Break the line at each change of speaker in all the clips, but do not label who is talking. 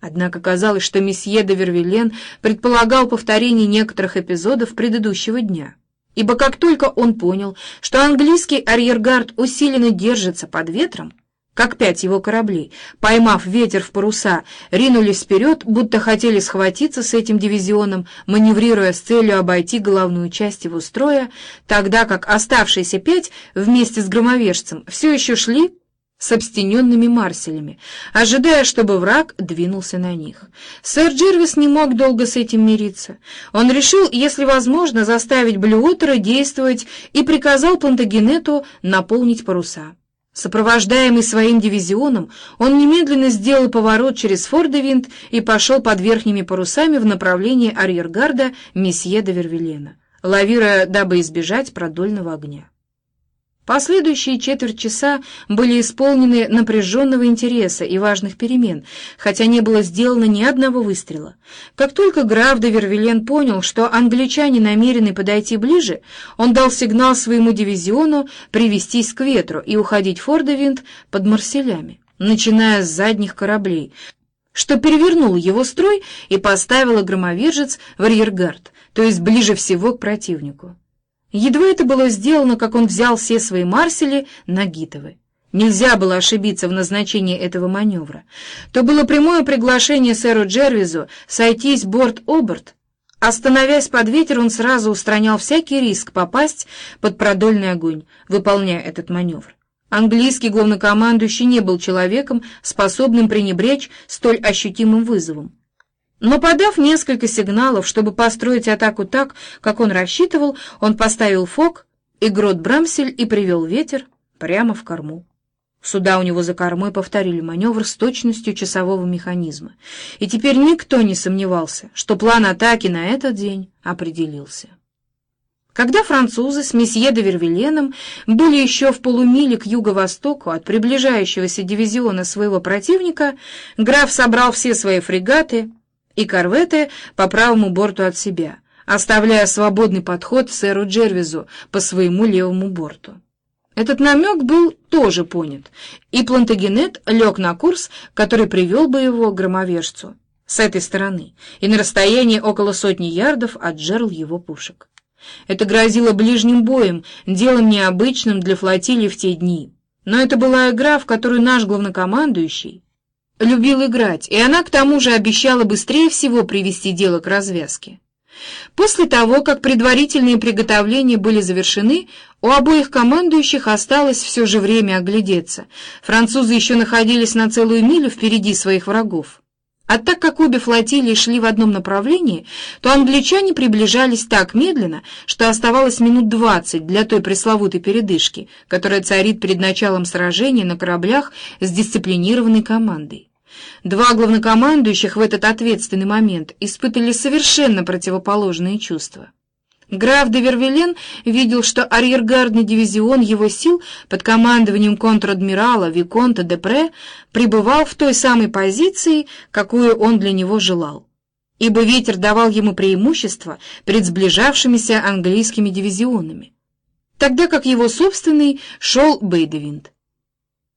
Однако казалось, что месье де Вервилен предполагал повторение некоторых эпизодов предыдущего дня. Ибо как только он понял, что английский арьергард усиленно держится под ветром, как пять его кораблей, поймав ветер в паруса, ринулись вперед, будто хотели схватиться с этим дивизионом, маневрируя с целью обойти головную часть его строя, тогда как оставшиеся пять вместе с громовержцем все еще шли с обстененными марселями, ожидая, чтобы враг двинулся на них. Сэр Джервис не мог долго с этим мириться. Он решил, если возможно, заставить Блюотера действовать и приказал Плантагенету наполнить паруса. Сопровождаемый своим дивизионом, он немедленно сделал поворот через Фордевинд и пошел под верхними парусами в направлении арьергарда месье де Вервилена, лавируя, дабы избежать продольного огня. Последующие четверть часа были исполнены напряженного интереса и важных перемен, хотя не было сделано ни одного выстрела. Как только граф де Вервилен понял, что англичане намерены подойти ближе, он дал сигнал своему дивизиону привестись к ветру и уходить в Фордовинд под Марселями, начиная с задних кораблей, что перевернуло его строй и поставило громовержец в арьергард, то есть ближе всего к противнику. Едва это было сделано, как он взял все свои марсели на Гитовы. Нельзя было ошибиться в назначении этого маневра. То было прямое приглашение сэру Джервизу сойтись борт-оборт. Остановясь под ветер, он сразу устранял всякий риск попасть под продольный огонь, выполняя этот маневр. Английский главнокомандующий не был человеком, способным пренебречь столь ощутимым вызовом. Но подав несколько сигналов, чтобы построить атаку так, как он рассчитывал, он поставил фок и грот Брамсель и привел ветер прямо в корму. Суда у него за кормой повторили маневр с точностью часового механизма, и теперь никто не сомневался, что план атаки на этот день определился. Когда французы с месье де Вервиленом были еще в полумиле к юго-востоку от приближающегося дивизиона своего противника, граф собрал все свои фрегаты и корветы по правому борту от себя, оставляя свободный подход сэру Джервизу по своему левому борту. Этот намек был тоже понят, и Плантагенет лег на курс, который привел бы его к громовержцу с этой стороны и на расстоянии около сотни ярдов от жерл его пушек. Это грозило ближним боем, делом необычным для флотилии в те дни. Но это была игра, в которую наш главнокомандующий любил играть, и она к тому же обещала быстрее всего привести дело к развязке. После того, как предварительные приготовления были завершены, у обоих командующих осталось все же время оглядеться. Французы еще находились на целую милю впереди своих врагов. А так как обе флотилии шли в одном направлении, то англичане приближались так медленно, что оставалось минут двадцать для той пресловутой передышки, которая царит перед началом сражения на кораблях с дисциплинированной командой. Два главнокомандующих в этот ответственный момент испытали совершенно противоположные чувства. Граф де Вервилен видел, что арьергардный дивизион его сил под командованием контр-адмирала Виконта де Пре пребывал в той самой позиции, какую он для него желал, ибо ветер давал ему преимущество перед сближавшимися английскими дивизионами, тогда как его собственный шел Бейдевинд.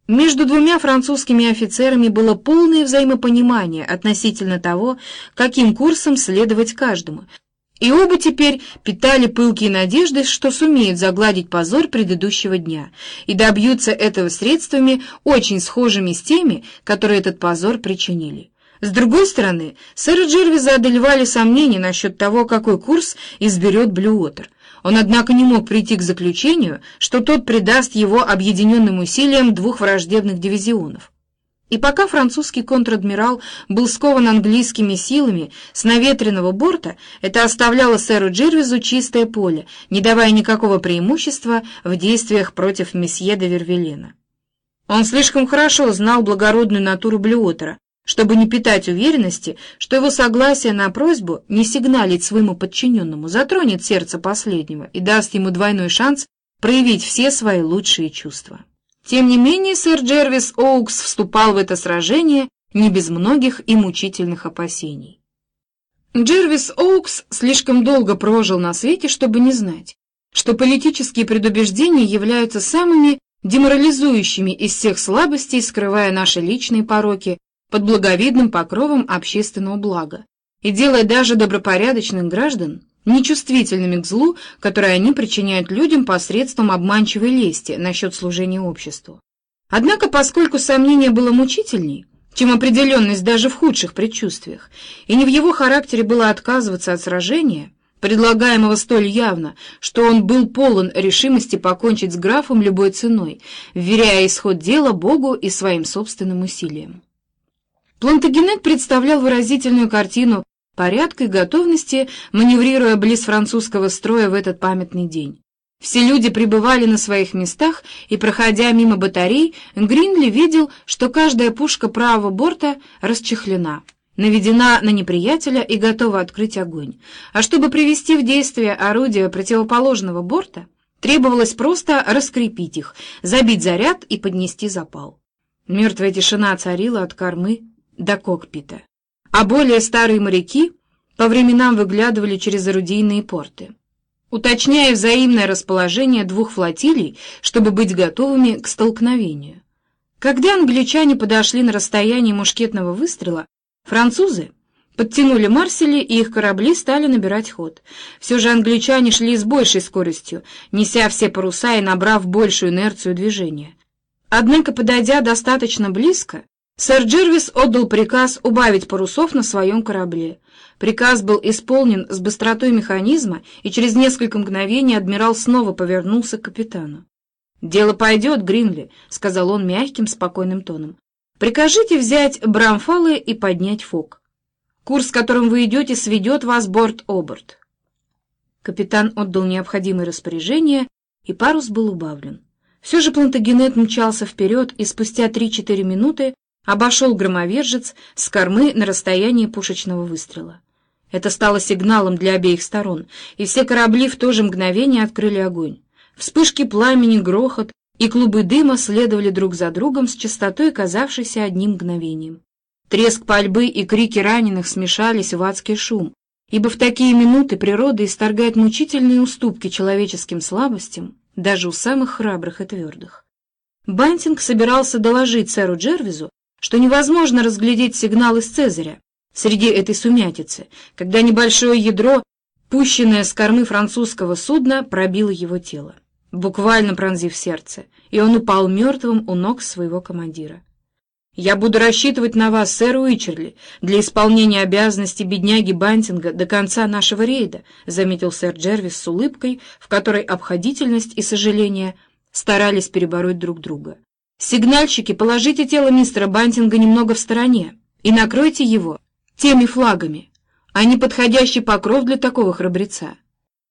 Между двумя французскими офицерами было полное взаимопонимание относительно того, каким курсом следовать каждому, и оба теперь питали пылкие надежды, что сумеют загладить позор предыдущего дня и добьются этого средствами, очень схожими с теми, которые этот позор причинили. С другой стороны, сэра Джервиза одолевали сомнения насчет того, какой курс изберет Блюотер. Он, однако, не мог прийти к заключению, что тот придаст его объединенным усилиям двух враждебных дивизионов. И пока французский контр-адмирал был скован английскими силами с наветренного борта, это оставляло сэру Джервизу чистое поле, не давая никакого преимущества в действиях против месье де Вервелена. Он слишком хорошо знал благородную натуру Блюотера, чтобы не питать уверенности, что его согласие на просьбу не сигналить своему подчиненному затронет сердце последнего и даст ему двойной шанс проявить все свои лучшие чувства. Тем не менее, сэр Джервис Оукс вступал в это сражение не без многих и мучительных опасений. Джервис Оукс слишком долго прожил на свете, чтобы не знать, что политические предубеждения являются самыми деморализующими из всех слабостей, скрывая наши личные пороки под благовидным покровом общественного блага и делая даже добропорядочных граждан нечувствительными к злу, которое они причиняют людям посредством обманчивой лести насчет служения обществу. Однако, поскольку сомнение было мучительней, чем определенность даже в худших предчувствиях, и не в его характере было отказываться от сражения, предлагаемого столь явно, что он был полон решимости покончить с графом любой ценой, вверяя исход дела Богу и своим собственным усилиям. Плантагенет представлял выразительную картину порядка и готовности, маневрируя близ французского строя в этот памятный день. Все люди пребывали на своих местах, и, проходя мимо батарей, Гринли видел, что каждая пушка правого борта расчехлена, наведена на неприятеля и готова открыть огонь. А чтобы привести в действие орудия противоположного борта, требовалось просто раскрепить их, забить заряд и поднести запал. Мертвая тишина царила от кормы до кокпита, а более старые моряки по временам выглядывали через орудийные порты уточняя взаимное расположение двух флотилий, чтобы быть готовыми к столкновению. Когда англичане подошли на расстояние мушкетного выстрела, французы подтянули Марсели, и их корабли стали набирать ход. Все же англичане шли с большей скоростью, неся все паруса и набрав большую инерцию движения. Однако, подойдя достаточно близко, Сэр Джервис отдал приказ убавить парусов на своем корабле. Приказ был исполнен с быстротой механизма, и через несколько мгновений адмирал снова повернулся к капитану. «Дело пойдет, Гринли», — сказал он мягким, спокойным тоном. «Прикажите взять брамфалы и поднять фок. Курс, которым вы идете, сведет вас борт-оборт». Капитан отдал необходимые распоряжения, и парус был убавлен. Все же Плантагенет мчался вперед, и спустя три-четыре минуты обошел громовержец с кормы на расстоянии пушечного выстрела. Это стало сигналом для обеих сторон, и все корабли в то же мгновение открыли огонь. Вспышки пламени, грохот и клубы дыма следовали друг за другом с частотой, казавшейся одним мгновением. Треск пальбы и крики раненых смешались в адский шум, ибо в такие минуты природа исторгает мучительные уступки человеческим слабостям, даже у самых храбрых и твердых. Бантинг собирался доложить сэру Джервизу что невозможно разглядеть сигнал из Цезаря среди этой сумятицы, когда небольшое ядро, пущенное с кормы французского судна, пробило его тело, буквально пронзив сердце, и он упал мертвым у ног своего командира. «Я буду рассчитывать на вас, сэр Уичерли, для исполнения обязанностей бедняги Бантинга до конца нашего рейда», заметил сэр Джервис с улыбкой, в которой обходительность и сожаление старались перебороть друг друга. «Сигнальщики, положите тело мистера Бантинга немного в стороне и накройте его теми флагами, а не подходящий покров для такого храбреца».